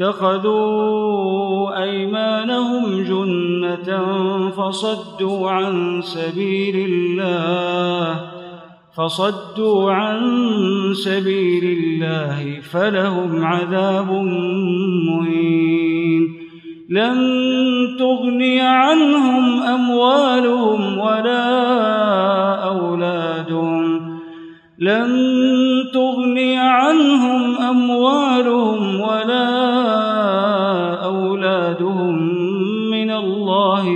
اتخذوا أيمانهم جنة فصدوا عن سبيل الله فصدوا عن سبيل الله فلهم عذاب مهين. لن تغني عنهم أموالهم ولا أولادهم. لن تغني عنهم أموالهم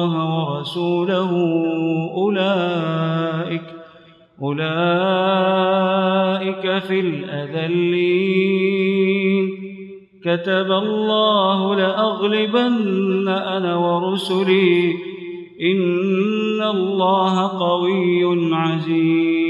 الله ورسوله أولئك أولئك في الأذلين. كتب الله لأغلبن أنا ورسلي. إن الله قوي عزيز.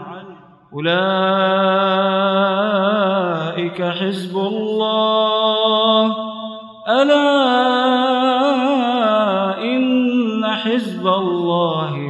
أولئك حزب الله. ألا إن حزب الله